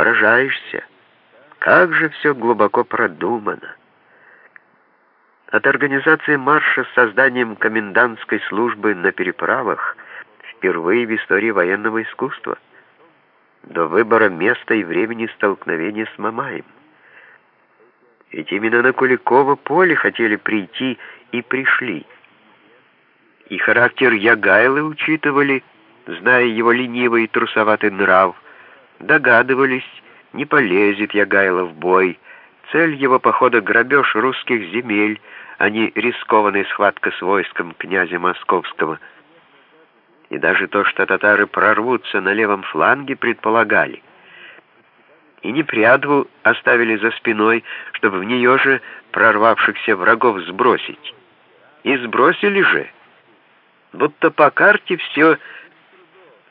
Поражаешься. Как же все глубоко продумано. От организации марша с созданием комендантской службы на переправах впервые в истории военного искусства до выбора места и времени столкновения с Мамаем. Ведь именно на Куликово поле хотели прийти и пришли. И характер Ягайлы учитывали, зная его ленивый и трусоватый нрав, догадывались, не полезет Ягайло в бой, цель его похода — грабеж русских земель, а не рискованная схватка с войском князя Московского. И даже то, что татары прорвутся на левом фланге, предполагали — и Непрядву оставили за спиной, чтобы в нее же прорвавшихся врагов сбросить. И сбросили же, будто по карте все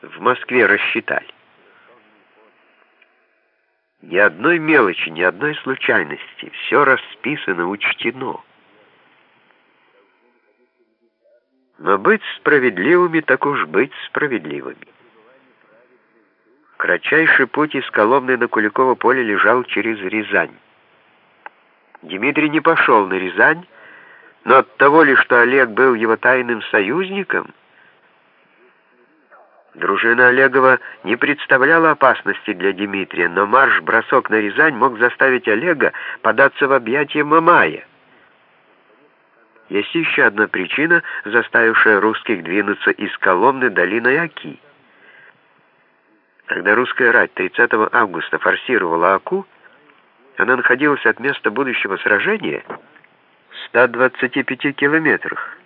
в Москве рассчитали. Ни одной мелочи, ни одной случайности, все расписано, учтено. Но быть справедливыми, так уж быть справедливыми. Кратчайший путь из Коломны на Куликово поле лежал через Рязань. Дмитрий не пошел на Рязань, но от того ли, что Олег был его тайным союзником, дружина Олегова не представляла опасности для Дмитрия, но марш-бросок на Рязань мог заставить Олега податься в объятия Мамая. Есть еще одна причина, заставившая русских двинуться из Коломны долиной Аки — когда русская рать 30 августа форсировала Аку, она находилась от места будущего сражения в 125 километрах.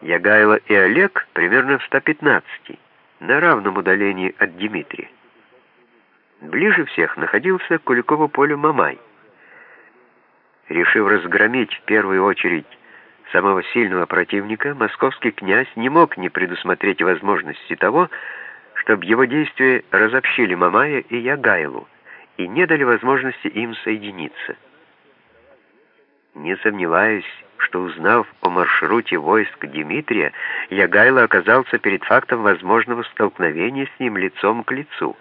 Ягайло и Олег примерно в 115, на равном удалении от Дмитрия. Ближе всех находился Куликово поле Мамай. Решив разгромить в первую очередь самого сильного противника, московский князь не мог не предусмотреть возможности того, чтобы его действия разобщили Мамая и Ягайлу и не дали возможности им соединиться. Не сомневаюсь, что узнав о маршруте войск Дмитрия, Ягайло оказался перед фактом возможного столкновения с ним лицом к лицу.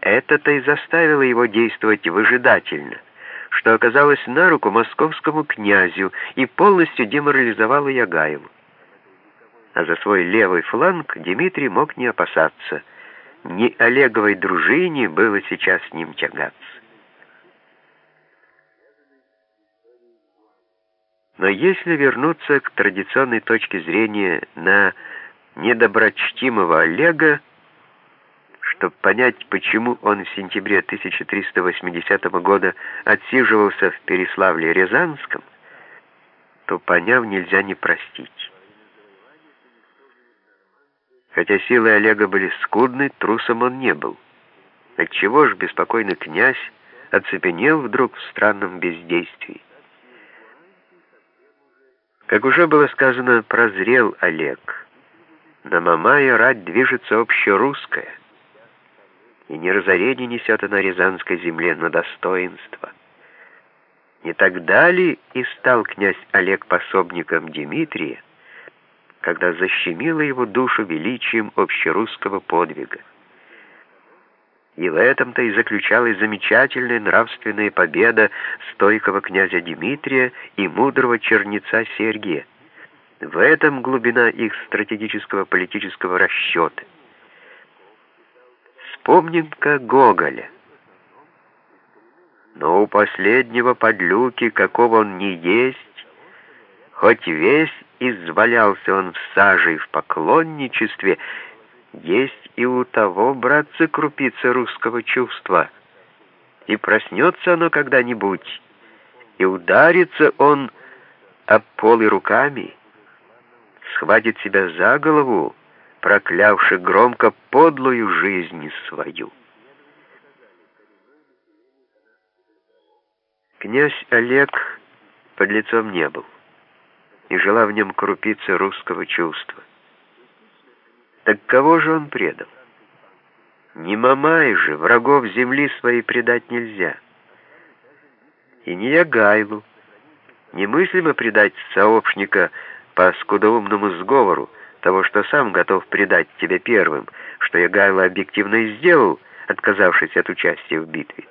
Это-то и заставило его действовать выжидательно, что оказалось на руку московскому князю и полностью деморализовало Ягайлу а за свой левый фланг Дмитрий мог не опасаться. Ни Олеговой дружине было сейчас с ним тягаться. Но если вернуться к традиционной точке зрения на недоброчтимого Олега, чтобы понять, почему он в сентябре 1380 года отсиживался в Переславле-Рязанском, то, поняв, нельзя не простить. Хотя силы Олега были скудны, трусом он не был. Отчего ж беспокойный князь оцепенел вдруг в странном бездействии? Как уже было сказано, прозрел Олег. На Мамая рать движется общерусская, и не разорение несет она Рязанской земле, но достоинство. Не тогда ли и стал князь Олег пособником Дмитрия, когда защемило его душу величием общерусского подвига. И в этом-то и заключалась замечательная нравственная победа стойкого князя Дмитрия и мудрого черница Сергия. В этом глубина их стратегического политического расчета. Вспомним-ка Гоголя. Но у последнего подлюки, какого он не есть, хоть весь извалялся он в саже и в поклонничестве, есть и у того, братца, крупица русского чувства. И проснется оно когда-нибудь, и ударится он об полы руками, схватит себя за голову, проклявши громко подлую жизнь свою. Князь Олег под лицом не был и жила в нем крупица русского чувства. Так кого же он предал? Не Мамай же, врагов земли своей предать нельзя. И не Ягайлу. Немыслимо предать сообщника по скудоумному сговору, того, что сам готов предать тебе первым, что Ягайло объективно и сделал, отказавшись от участия в битве.